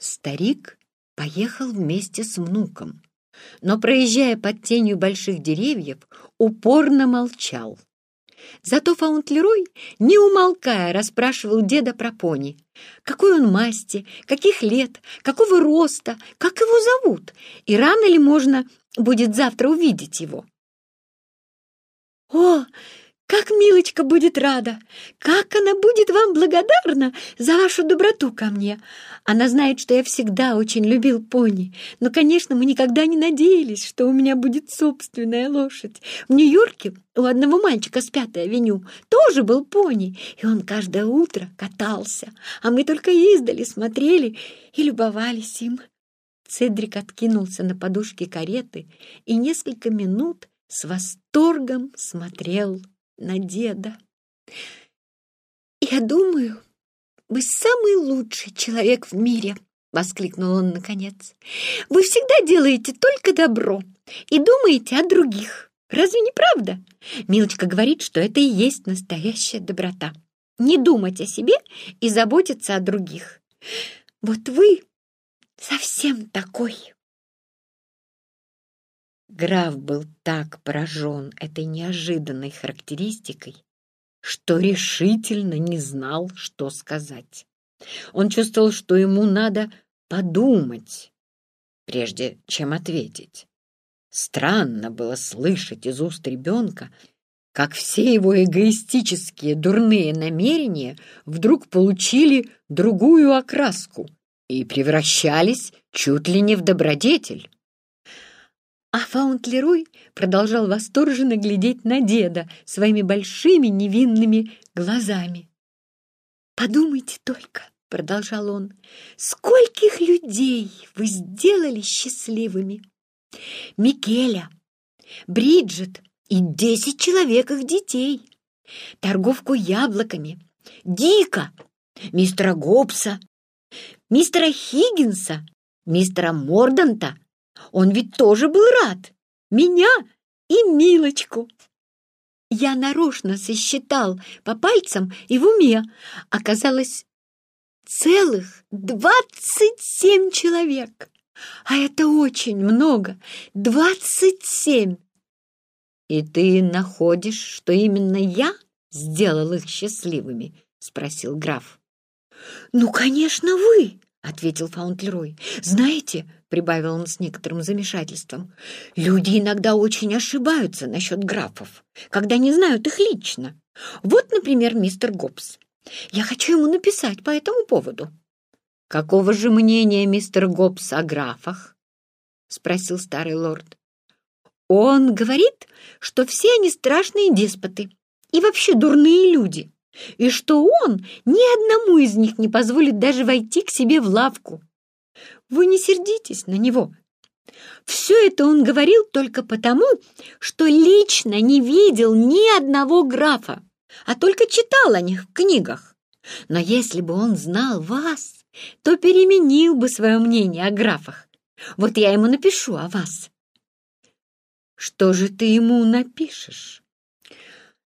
Старик поехал вместе с внуком, но, проезжая под тенью больших деревьев, упорно молчал. Зато Фаунтлерой, не умолкая, расспрашивал деда про пони. Какой он масти, каких лет, какого роста, как его зовут, и рано ли можно будет завтра увидеть его. «О, как Милочка будет рада! Как она будет вам благодарна за вашу доброту ко мне! Она знает, что я всегда очень любил пони, но, конечно, мы никогда не надеялись, что у меня будет собственная лошадь. В Нью-Йорке у одного мальчика с Пятой авеню тоже был пони, и он каждое утро катался, а мы только издали смотрели и любовались им. Цедрик откинулся на подушке кареты и несколько минут с восторгом смотрел на деда. «Я думаю, вы самый лучший человек в мире!» — воскликнул он наконец. «Вы всегда делаете только добро и думаете о других. Разве не правда?» Милочка говорит, что это и есть настоящая доброта. Не думать о себе и заботиться о других. Вот вы совсем такой. Граф был так поражен этой неожиданной характеристикой, что решительно не знал, что сказать. Он чувствовал, что ему надо подумать, прежде чем ответить. Странно было слышать из уст ребенка, как все его эгоистические дурные намерения вдруг получили другую окраску и превращались чуть ли не в добродетель. А Фаунтлеруй продолжал восторженно глядеть на деда своими большими невинными глазами. «Подумайте только», — продолжал он, — «скольких людей вы сделали счастливыми! Микеля, Бриджит и десять человек их детей, торговку яблоками, Дика, мистера Гобса, мистера Хиггинса, мистера Морданта, он ведь тоже был рад. Меня и Милочку. Я нарочно сосчитал по пальцам и в уме. Оказалось, целых двадцать семь человек. А это очень много. Двадцать семь. И ты находишь, что именно я сделал их счастливыми? Спросил граф. Ну, конечно, вы, ответил Фаунтлерой. Знаете, прибавил он с некоторым замешательством. «Люди иногда очень ошибаются насчет графов, когда не знают их лично. Вот, например, мистер Гоббс. Я хочу ему написать по этому поводу». «Какого же мнения мистер Гоббс о графах?» — спросил старый лорд. «Он говорит, что все они страшные деспоты и вообще дурные люди, и что он ни одному из них не позволит даже войти к себе в лавку, вы не сердитесь на него. Все это он говорил только потому, что лично не видел ни одного графа, а только читал о них в книгах. Но если бы он знал вас, то переменил бы свое мнение о графах. Вот я ему напишу о вас. Что же ты ему напишешь?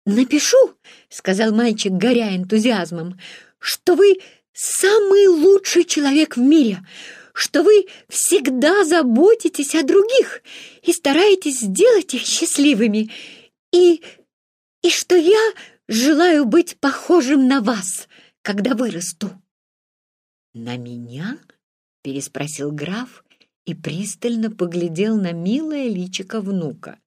Напишу, сказал мальчик, горя энтузиазмом, что вы самый лучший человек в мире, что вы всегда заботитесь о других и стараетесь сделать их счастливыми, и... и что я желаю быть похожим на вас, когда вырасту». «На меня?» — переспросил граф и пристально поглядел на милое личико внука.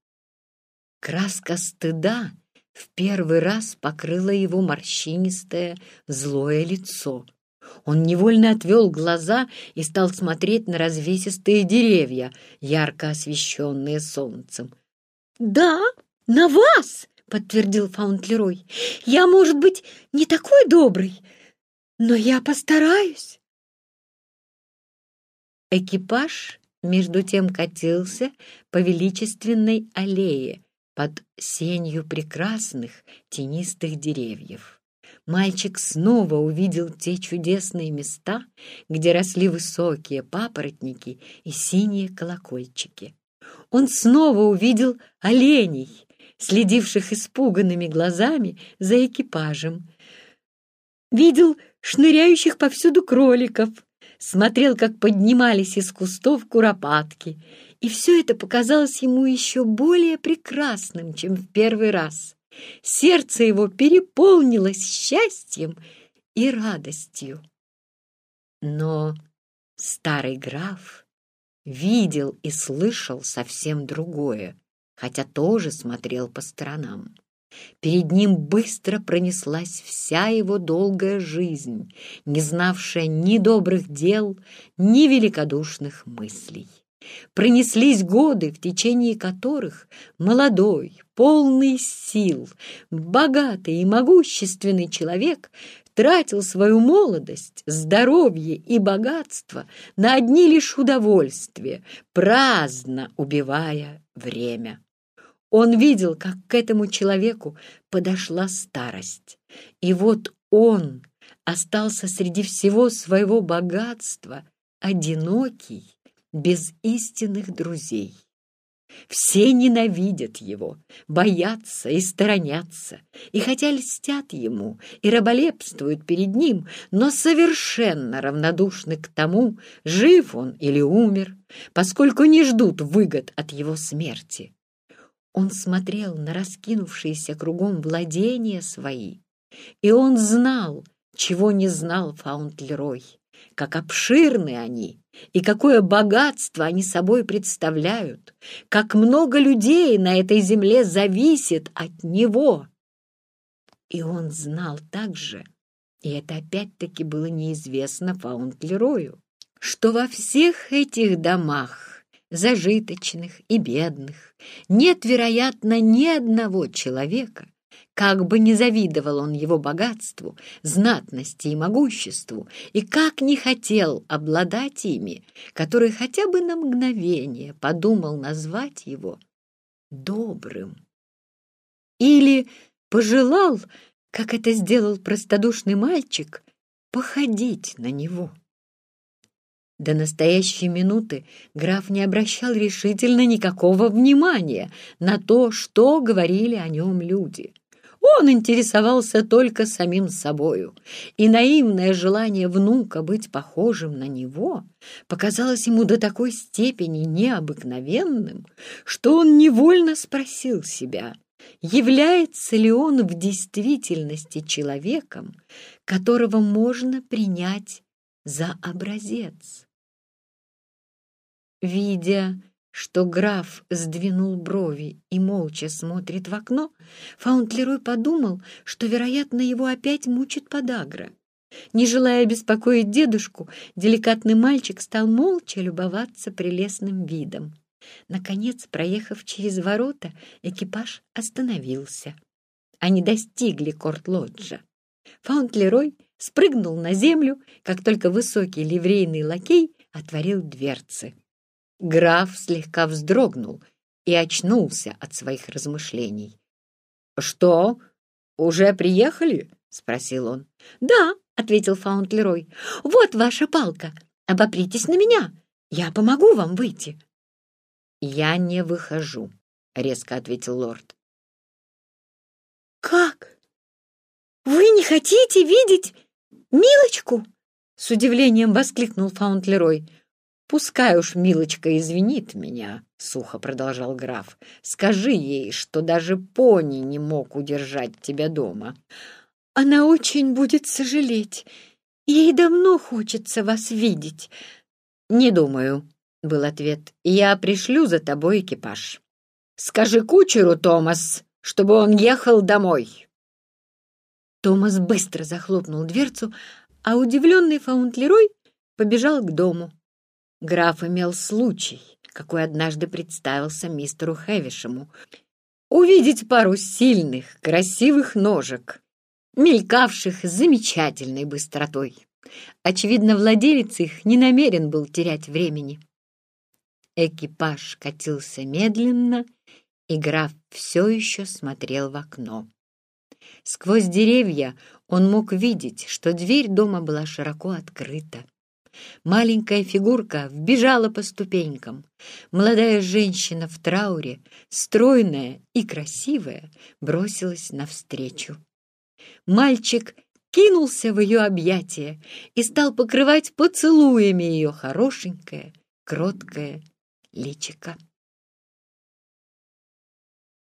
Краска стыда в первый раз покрыла его морщинистое злое лицо. Он невольно отвел глаза и стал смотреть на развесистые деревья, ярко освещенные солнцем. «Да, на вас!» — подтвердил Фаунтлерой. «Я, может быть, не такой добрый, но я постараюсь». Экипаж между тем катился по величественной аллее под сенью прекрасных тенистых деревьев мальчик снова увидел те чудесные места, где росли высокие папоротники и синие колокольчики. Он снова увидел оленей, следивших испуганными глазами за экипажем. Видел шныряющих повсюду кроликов, смотрел, как поднимались из кустов куропатки, и все это показалось ему еще более прекрасным, чем в первый раз. Сердце его переполнилось счастьем и радостью. Но старый граф видел и слышал совсем другое, хотя тоже смотрел по сторонам. Перед ним быстро пронеслась вся его долгая жизнь, не знавшая ни добрых дел, ни великодушных мыслей. Пронеслись годы, в течение которых молодой, полный сил, богатый и могущественный человек тратил свою молодость, здоровье и богатство на одни лишь удовольствия, праздно убивая время. Он видел, как к этому человеку подошла старость. И вот он остался среди всего своего богатства одинокий, без истинных друзей. Все ненавидят его, боятся и сторонятся, и хотя льстят ему и раболепствуют перед ним, но совершенно равнодушны к тому, жив он или умер, поскольку не ждут выгод от его смерти. Он смотрел на раскинувшиеся кругом владения свои, и он знал, чего не знал Фаунтлерой, как обширны они и какое богатство они собой представляют, как много людей на этой земле зависит от него. И он знал также, и это опять-таки было неизвестно Фаунтлерою, что во всех этих домах зажиточных и бедных, нет, вероятно, ни одного человека, как бы не завидовал он его богатству, знатности и могуществу, и как не хотел обладать ими, который хотя бы на мгновение подумал назвать его добрым. Или пожелал, как это сделал простодушный мальчик, походить на него. До настоящей минуты граф не обращал решительно никакого внимания на то, что говорили о нем люди. Он интересовался только самим собою, и наивное желание внука быть похожим на него показалось ему до такой степени необыкновенным, что он невольно спросил себя, является ли он в действительности человеком, которого можно принять за образец. Видя, что граф сдвинул брови и молча смотрит в окно, Фаунтлерой подумал, что, вероятно, его опять мучит подагра. Не желая беспокоить дедушку, деликатный мальчик стал молча любоваться прелестным видом. Наконец, проехав через ворота, экипаж остановился. Они достигли Корт-Лоджа. Фаунтлерой спрыгнул на землю, как только высокий ливрейный лакей отворил дверцы. Граф слегка вздрогнул и очнулся от своих размышлений. «Что, уже приехали?» — спросил он. «Да», — ответил Фаунтлерой. «Вот ваша палка. Обопритесь на меня. Я помогу вам выйти». «Я не выхожу», — резко ответил лорд. «Как? Вы не хотите видеть Милочку?» С удивлением воскликнул Фаунтлерой. «Пускай уж Милочка извинит меня», — сухо продолжал граф. «Скажи ей, что даже пони не мог удержать тебя дома». «Она очень будет сожалеть. Ей давно хочется вас видеть». «Не думаю», — был ответ. «Я пришлю за тобой экипаж. Скажи кучеру, Томас, чтобы он ехал домой». Томас быстро захлопнул дверцу, а удивленный Фаунтлерой побежал к дому. Граф имел случай, какой однажды представился мистеру Хэвишему, увидеть пару сильных, красивых ножек, мелькавших замечательной быстротой. Очевидно, владелец их не намерен был терять времени. Экипаж катился медленно, и граф все еще смотрел в окно. Сквозь деревья он мог видеть, что дверь дома была широко открыта. Маленькая фигурка вбежала по ступенькам. Молодая женщина в трауре, стройная и красивая, бросилась навстречу. Мальчик кинулся в ее объятия и стал покрывать поцелуями ее хорошенькое, кроткое личико.